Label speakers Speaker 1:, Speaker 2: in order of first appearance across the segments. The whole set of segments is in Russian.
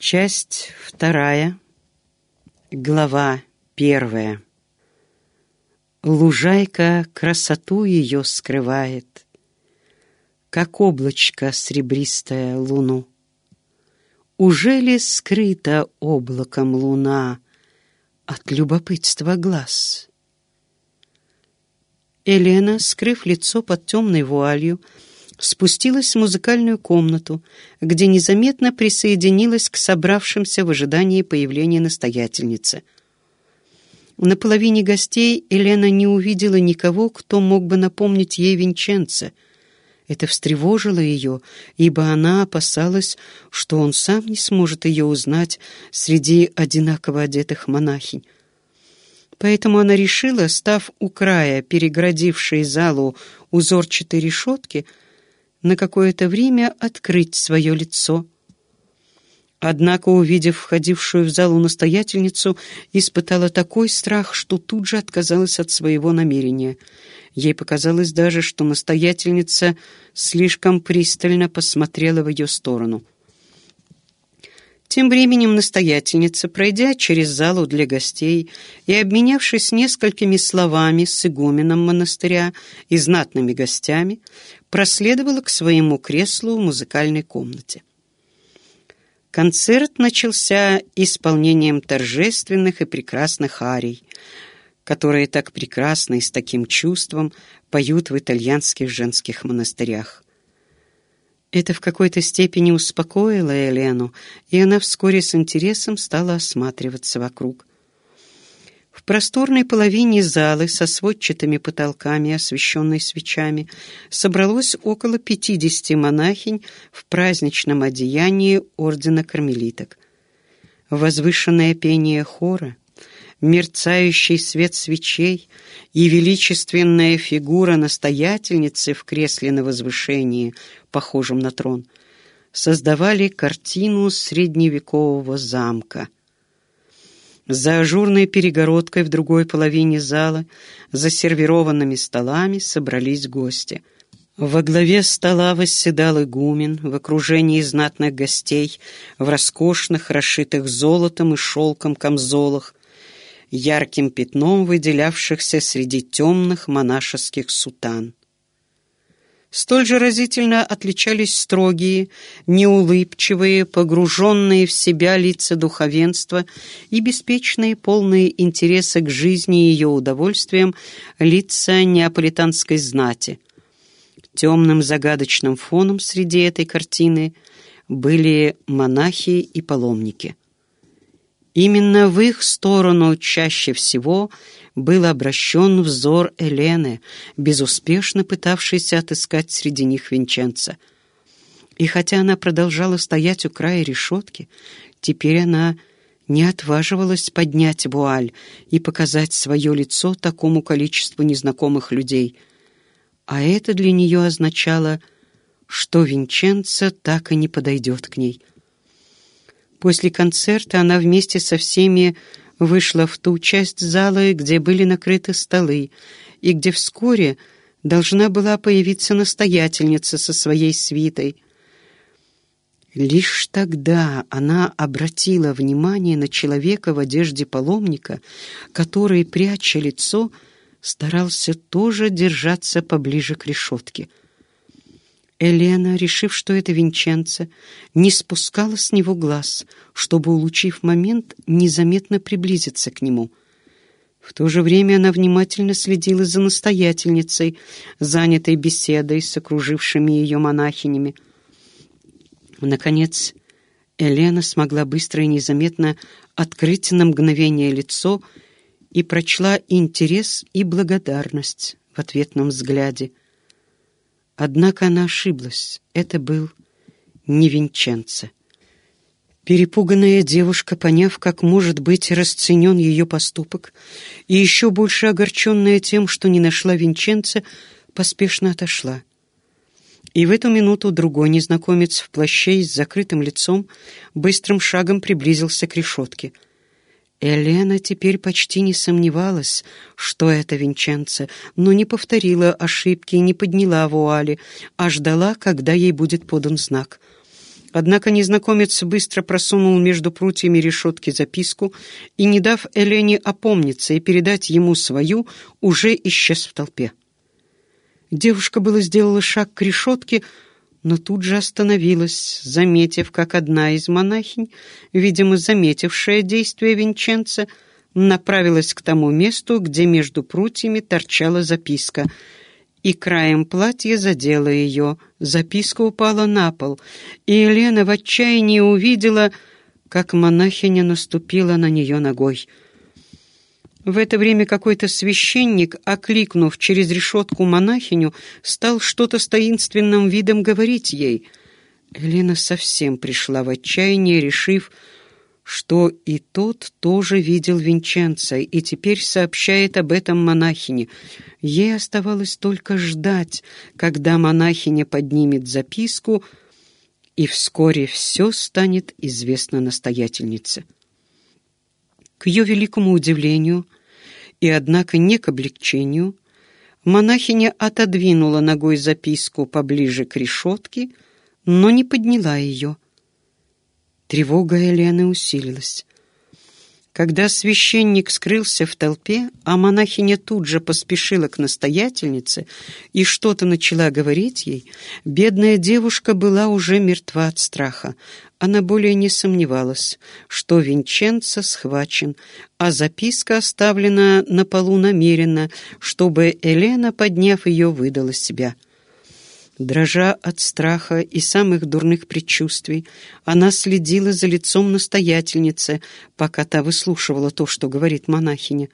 Speaker 1: Часть вторая, глава первая. Лужайка красоту ее скрывает, Как облачко сребристое луну. Уже ли скрыта облаком луна От любопытства глаз? Елена, скрыв лицо под темной вуалью, спустилась в музыкальную комнату, где незаметно присоединилась к собравшимся в ожидании появления настоятельницы. На половине гостей Елена не увидела никого, кто мог бы напомнить ей Винченце. Это встревожило ее, ибо она опасалась, что он сам не сможет ее узнать среди одинаково одетых монахинь. Поэтому она решила, став у края, переградившей залу узорчатой решетки, на какое-то время открыть свое лицо. Однако, увидев входившую в залу настоятельницу, испытала такой страх, что тут же отказалась от своего намерения. Ей показалось даже, что настоятельница слишком пристально посмотрела в ее сторону. Тем временем настоятельница, пройдя через залу для гостей и обменявшись несколькими словами с игуменом монастыря и знатными гостями, проследовала к своему креслу в музыкальной комнате. Концерт начался исполнением торжественных и прекрасных арий, которые так прекрасно и с таким чувством поют в итальянских женских монастырях. Это в какой-то степени успокоило Елену, и она вскоре с интересом стала осматриваться вокруг. В просторной половине залы со сводчатыми потолками, освещенной свечами, собралось около пятидесяти монахинь в праздничном одеянии ордена кармелиток. Возвышенное пение хора, мерцающий свет свечей и величественная фигура настоятельницы в кресле на возвышении, похожем на трон, создавали картину средневекового замка. За ажурной перегородкой в другой половине зала, за сервированными столами собрались гости. Во главе стола восседал игумен в окружении знатных гостей в роскошных, расшитых золотом и шелком камзолах, ярким пятном выделявшихся среди темных монашеских сутан. Столь же разительно отличались строгие, неулыбчивые, погруженные в себя лица духовенства и беспечные, полные интереса к жизни и ее удовольствиям лица неаполитанской знати. Темным загадочным фоном среди этой картины были монахи и паломники. Именно в их сторону чаще всего был обращен взор Элены, безуспешно пытавшейся отыскать среди них Винченца. И хотя она продолжала стоять у края решетки, теперь она не отваживалась поднять вуаль и показать свое лицо такому количеству незнакомых людей. А это для нее означало, что Винченца так и не подойдет к ней — После концерта она вместе со всеми вышла в ту часть зала, где были накрыты столы, и где вскоре должна была появиться настоятельница со своей свитой. Лишь тогда она обратила внимание на человека в одежде паломника, который, пряча лицо, старался тоже держаться поближе к решетке — Елена, решив, что это Винченце, не спускала с него глаз, чтобы, улучив момент, незаметно приблизиться к нему. В то же время она внимательно следила за настоятельницей, занятой беседой с окружившими ее монахинями. Наконец, Елена смогла быстро и незаметно открыть на мгновение лицо и прочла интерес и благодарность в ответном взгляде — Однако она ошиблась. Это был не Винченце. Перепуганная девушка, поняв, как может быть расценен ее поступок, и еще больше огорченная тем, что не нашла Винченца, поспешно отошла. И в эту минуту другой незнакомец в плаще с закрытым лицом быстрым шагом приблизился к решетке — Елена теперь почти не сомневалась, что это Винченце, но не повторила ошибки и не подняла вуали, а ждала, когда ей будет подан знак. Однако незнакомец быстро просунул между прутьями решетки записку и, не дав Элене опомниться и передать ему свою, уже исчез в толпе. Девушка было сделала шаг к решетке, но тут же остановилась, заметив, как одна из монахинь, видимо, заметившая действие Винченца, направилась к тому месту, где между прутьями торчала записка — и краем платья задела ее. Записка упала на пол, и Елена в отчаянии увидела, как монахиня наступила на нее ногой. В это время какой-то священник, окликнув через решетку монахиню, стал что-то с таинственным видом говорить ей. Елена совсем пришла в отчаяние, решив, что и тот тоже видел Винченца и теперь сообщает об этом монахине. Ей оставалось только ждать, когда монахиня поднимет записку, и вскоре все станет известно настоятельнице. К ее великому удивлению и, однако, не к облегчению, монахиня отодвинула ногой записку поближе к решетке, но не подняла ее — Тревога Елены усилилась. Когда священник скрылся в толпе, а монахиня тут же поспешила к настоятельнице и что-то начала говорить ей, бедная девушка была уже мертва от страха. Она более не сомневалась, что Винченцо схвачен, а записка оставлена на полу намеренно, чтобы Елена, подняв ее, выдала себя. Дрожа от страха и самых дурных предчувствий, она следила за лицом настоятельницы, пока та выслушивала то, что говорит монахиня.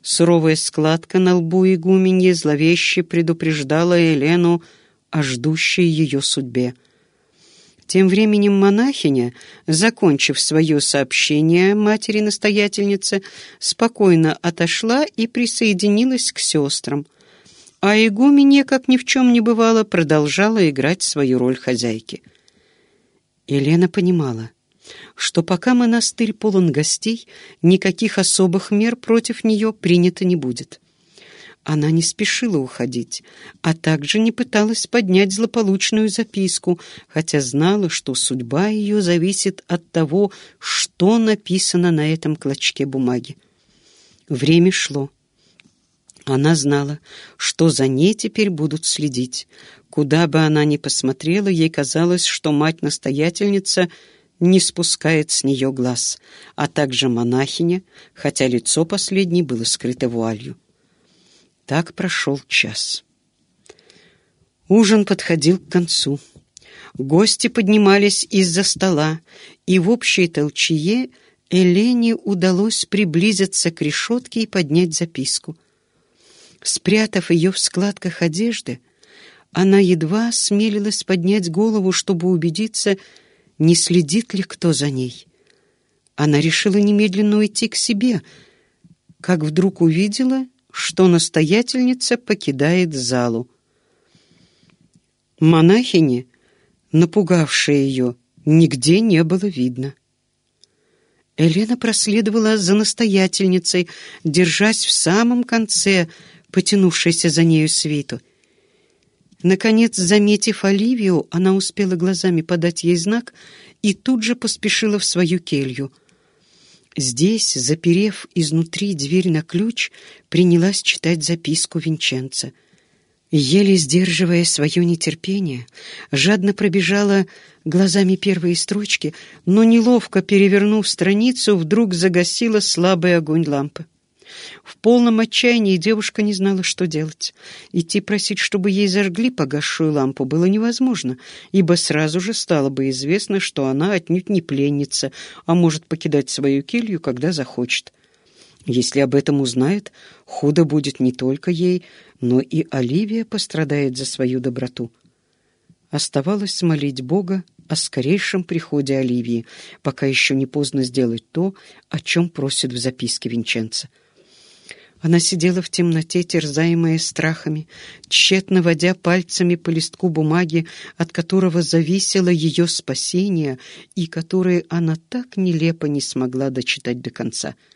Speaker 1: Суровая складка на лбу игуменьи зловеще предупреждала Елену о ждущей ее судьбе. Тем временем монахиня, закончив свое сообщение матери-настоятельнице, спокойно отошла и присоединилась к сестрам — а игуменья, как ни в чем не бывало, продолжала играть свою роль хозяйки. Елена понимала, что пока монастырь полон гостей, никаких особых мер против нее принято не будет. Она не спешила уходить, а также не пыталась поднять злополучную записку, хотя знала, что судьба ее зависит от того, что написано на этом клочке бумаги. Время шло. Она знала, что за ней теперь будут следить. Куда бы она ни посмотрела, ей казалось, что мать-настоятельница не спускает с нее глаз, а также монахиня, хотя лицо последней было скрыто вуалью. Так прошел час. Ужин подходил к концу. Гости поднимались из-за стола, и в общей толчее Элене удалось приблизиться к решетке и поднять записку — Спрятав ее в складках одежды, она едва смелилась поднять голову, чтобы убедиться, не следит ли кто за ней. Она решила немедленно уйти к себе, как вдруг увидела, что настоятельница покидает залу. Монахини, напугавшая ее, нигде не было видно. Елена проследовала за настоятельницей, держась в самом конце — потянувшейся за нею свиту. Наконец, заметив Оливию, она успела глазами подать ей знак и тут же поспешила в свою келью. Здесь, заперев изнутри дверь на ключ, принялась читать записку Винченца. Еле сдерживая свое нетерпение, жадно пробежала глазами первые строчки, но, неловко перевернув страницу, вдруг загасила слабый огонь лампы. В полном отчаянии девушка не знала, что делать. Идти просить, чтобы ей зажгли погасшую лампу, было невозможно, ибо сразу же стало бы известно, что она отнюдь не пленница, а может покидать свою келью, когда захочет. Если об этом узнает, худо будет не только ей, но и Оливия пострадает за свою доброту. Оставалось молить Бога о скорейшем приходе Оливии, пока еще не поздно сделать то, о чем просит в записке Винченца. Она сидела в темноте, терзаемая страхами, тщетно водя пальцами по листку бумаги, от которого зависело ее спасение и которое она так нелепо не смогла дочитать до конца —